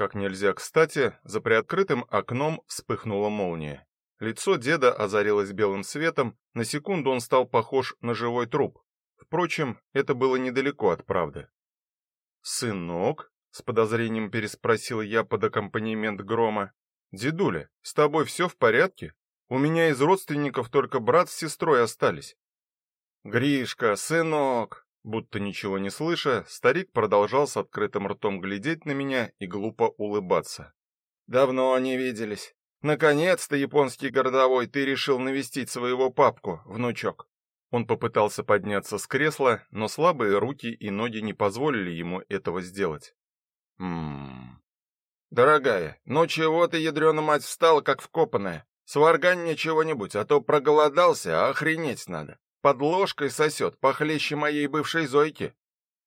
как нельзя кстати, за приоткрытым окном вспыхнула молния. Лицо деда озарилось белым светом, на секунду он стал похож на живой труп. Впрочем, это было недалеко от правды. "Сынок?" с подозрением переспросил я под аккомпанемент грома. "Дедуля, с тобой все в порядке? У меня из родственников только брат с сестрой остались". "Гришка, сынок", будто ничего не слыша, старик продолжал с открытым ртом глядеть на меня и глупо улыбаться. "Давно не виделись. Наконец-то, японский городовой, ты решил навестить своего папку, внучок". Он попытался подняться с кресла, но слабые руки и ноги не позволили ему этого сделать. Мм. Дорогая, ну чего ты, ядрёна мать, встала как вкопанная? Сваргань мне чего-нибудь, а то проголодался, а охренеть надо. Под ложкой сосет, похлеще моей бывшей Зойки.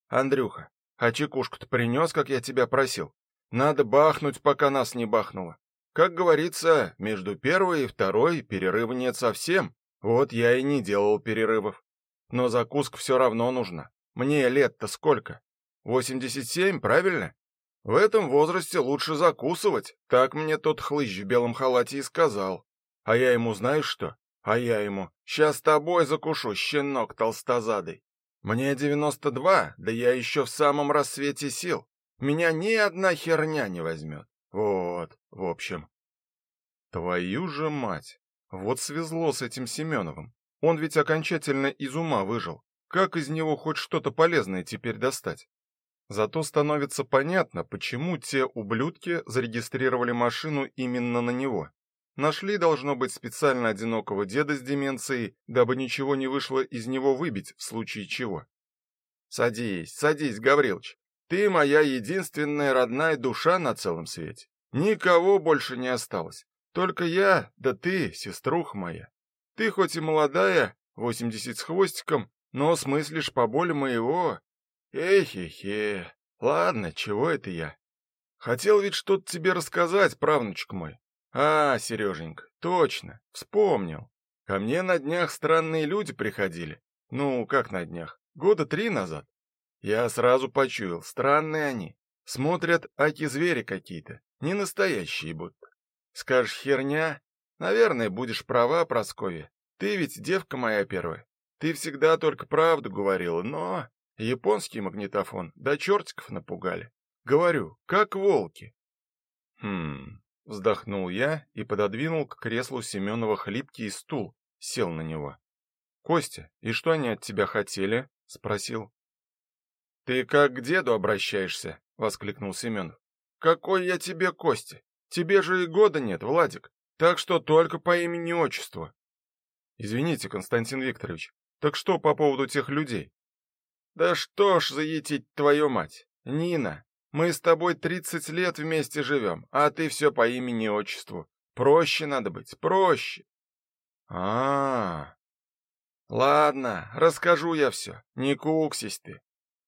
Андрюха, а чекушку-то принес, как я тебя просил? Надо бахнуть, пока нас не бахнуло. Как говорится, между первой и второй перерыва нет совсем. Вот я и не делал перерывов. Но закуска все равно нужна. Мне лет-то сколько? 87, правильно? В этом возрасте лучше закусывать. Так мне тот хлыщ в белом халате и сказал. А я ему знаешь что? А я ему: "Сейчас тобой закушу, щенок толстозадый. Мне 92, да я еще в самом рассвете сил. Меня ни одна херня не возьмет. Вот, в общем. Твою же мать. Вот свезло с этим Семеновым. Он ведь окончательно из ума выжил. Как из него хоть что-то полезное теперь достать? Зато становится понятно, почему те ублюдки зарегистрировали машину именно на него. Нашли должно быть специально одинокого деда с деменцией, дабы ничего не вышло из него выбить в случае чего. Садись, садись, Гаврилович. Ты моя единственная родная душа на целом свете. Никого больше не осталось. Только я, да ты, сеструха моя. Ты хоть и молодая, восемьдесят с хвостиком, но смыслишь поболе моего. Эхе-хе. Ладно, чего это я? Хотел ведь что-то тебе рассказать, правнучек мой. А, Сереженька, точно, вспомнил. Ко мне на днях странные люди приходили. Ну, как на днях? Года три назад. Я сразу почуял, странные они. Смотрят, аки звери какие-то, не настоящие будто. Скажешь херня? Наверное, будешь права, Прасковья. Ты ведь девка моя первая. Ты всегда только правду говорила, но японский магнитофон до чертиков напугали. Говорю, как волки. Хм, вздохнул я и пододвинул к креслу Семенова хлипкий стул, сел на него. Костя, и что они от тебя хотели? спросил. Ты как к деду обращаешься? воскликнул Семенов. Какой я тебе Костя? Тебе же и года нет, Владик. Так что только по имени-отчеству. Извините, Константин Викторович. Так что по поводу тех людей? Да что ж заетить твою мать? Нина, мы с тобой тридцать лет вместе живем, а ты все по имени-отчеству. Проще надо быть, проще. А, -а, а Ладно, расскажу я все. Не куксись ты.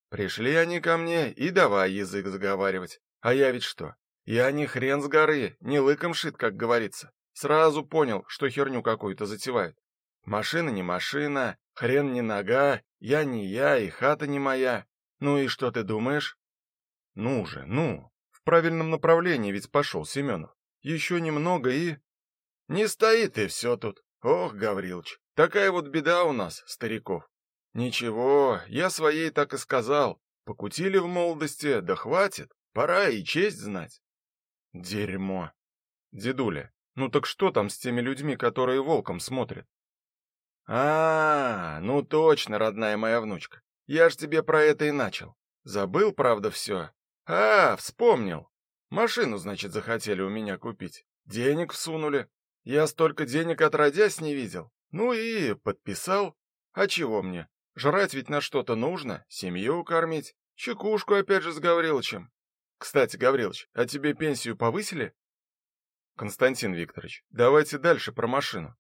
Пришли они ко мне и давай язык заговаривать. А я ведь что? Я не хрен с горы, не лыком шит, как говорится. Сразу понял, что херню какую-то затевает. Машина не машина, хрен не нога, я не я и хата не моя. Ну и что ты думаешь? Ну же, ну, в правильном направлении ведь пошел Семенов. Еще немного и не стоит и все тут. Ох, Гаврилович, такая вот беда у нас, стариков. Ничего, я своей так и сказал. Покутили в молодости, да хватит, пора и честь знать. Дерьмо. Дедуля, ну так что там с теми людьми, которые волком смотрят? А, -а, -а ну точно, родная моя внучка. Я ж тебе про это и начал. Забыл, правда, все. А, вспомнил. Машину, значит, захотели у меня купить. Денег всунули. Я столько денег отродясь не видел. Ну и подписал. А чего мне? Жрать ведь на что-то нужно, семью кормить. Чекушку опять же с Гавриловичем. Кстати, Гаврилович, а тебе пенсию повысили? Константин Викторович, давайте дальше про машину.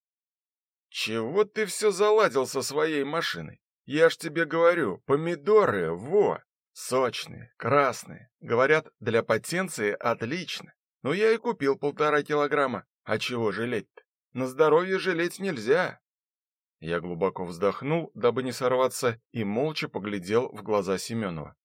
Чего ты все заладил со своей машиной? Я ж тебе говорю, помидоры, во, сочные, красные. Говорят, для потенции отлично. Но я и купил полтора килограмма. А чего жалеть-то? На здоровье жалеть нельзя. Я глубоко вздохнул, дабы не сорваться, и молча поглядел в глаза Семенова.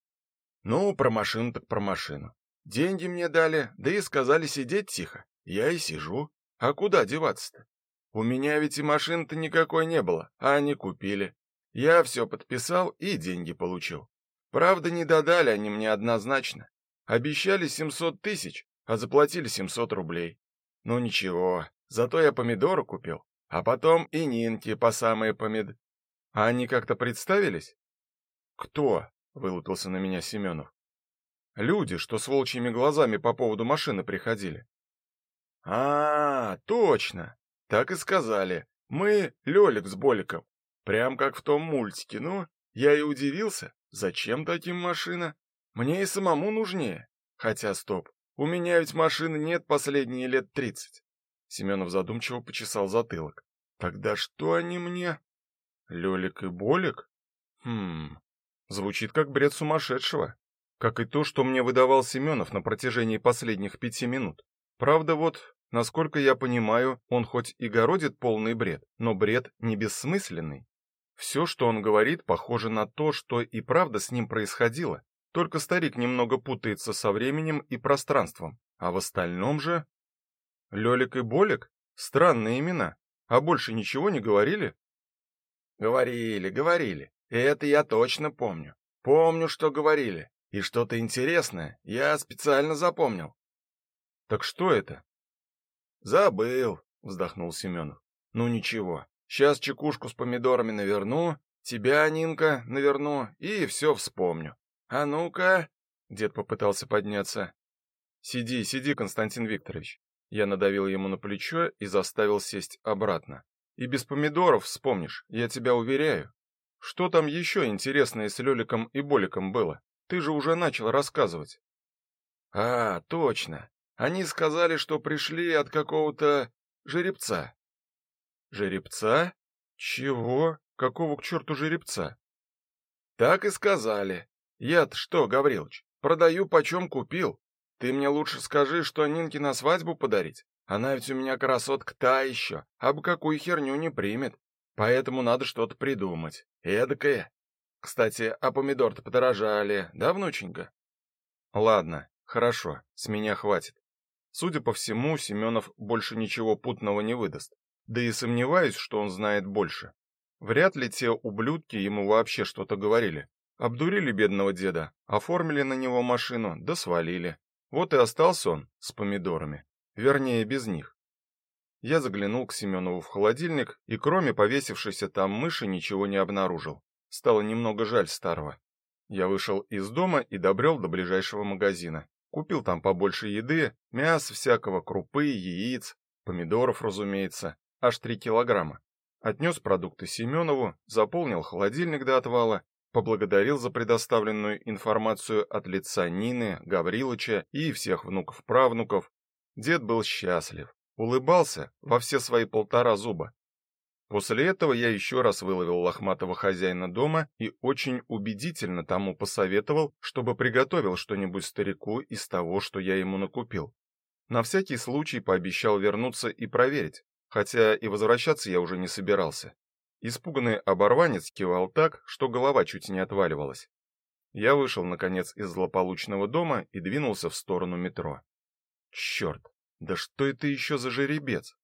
Ну, про машину так про машину. Деньги мне дали, да и сказали сидеть тихо. Я и сижу. А куда деваться-то? У меня ведь и машины-то никакой не было, а они купили. Я все подписал и деньги получил. Правда, не додали они мне однозначно. Обещали 700 тысяч, а заплатили 700 рублей. Ну ничего, зато я помидоры купил, а потом и Нинки по самые помид. А они как-то представились? Кто? вылупился на меня Семенов. Люди, что с волчьими глазами по поводу машины приходили. А, точно. Так и сказали. Мы Лёлик с Боликом. Прям как в том мультике. Ну, я и удивился, зачем таким машина? Мне и самому нужнее. Хотя, стоп, у меня ведь машины нет последние лет тридцать. Семенов задумчиво почесал затылок. Тогда что они мне? Лёлик и Болик? Хм, звучит как бред сумасшедшего. Как и то, что мне выдавал Семенов на протяжении последних пяти минут. Правда, вот, насколько я понимаю, он хоть и городит полный бред, но бред не бессмысленный. Все, что он говорит, похоже на то, что и правда с ним происходило. Только старик немного путается со временем и пространством, а в остальном же Лёлик и Болик странные имена, а больше ничего не говорили? Говорили, говорили. И это я точно помню. Помню, что говорили. И что-то интересное я специально запомнил. Так что это? Забыл, вздохнул Семенов. Ну ничего. Сейчас чекушку с помидорами наверну, тебя, Нинка, наверну и все вспомню. А ну-ка, дед попытался подняться. Сиди, сиди, Константин Викторович. Я надавил ему на плечо и заставил сесть обратно. И без помидоров вспомнишь, я тебя уверяю. Что там еще интересное с Лёликом и Боликом было? Ты же уже начал рассказывать. А, точно. Они сказали, что пришли от какого-то жеребца. Жеребца? Чего? Какого к черту жеребца? Так и сказали. Я-то что, Гаврилович, продаю почем купил. Ты мне лучше скажи, что Нинке на свадьбу подарить. Она ведь у меня красотка та еще, а бы какую херню не примет. Поэтому надо что-то придумать. Эдакое. Кстати, а помидор-то подорожали, да, внученька? Ладно, хорошо, с меня хватит. Судя по всему, Семенов больше ничего путного не выдаст. Да и сомневаюсь, что он знает больше. Вряд ли те ублюдки ему вообще что-то говорили. Обдурили бедного деда, оформили на него машину, да свалили. Вот и остался он с помидорами, вернее, без них. Я заглянул к Семенову в холодильник и кроме повесившейся там мыши ничего не обнаружил. Стало немного жаль старого. Я вышел из дома и добрел до ближайшего магазина. Купил там побольше еды, мяса всякого, крупы, яиц, помидоров, разумеется, аж три килограмма. Отнес продукты Семенову, заполнил холодильник до отвала, поблагодарил за предоставленную информацию от лица Нины, Гаврилыча и всех внуков-правнуков. Дед был счастлив, улыбался во все свои полтора зуба. После этого я еще раз выловил лохматого хозяина дома и очень убедительно тому посоветовал, чтобы приготовил что-нибудь старику из того, что я ему накупил. На всякий случай пообещал вернуться и проверить, хотя и возвращаться я уже не собирался. Испуганный оборванец кивал так, что голова чуть не отваливалась. Я вышел наконец из злополучного дома и двинулся в сторону метро. Черт, да что это еще за жеребец?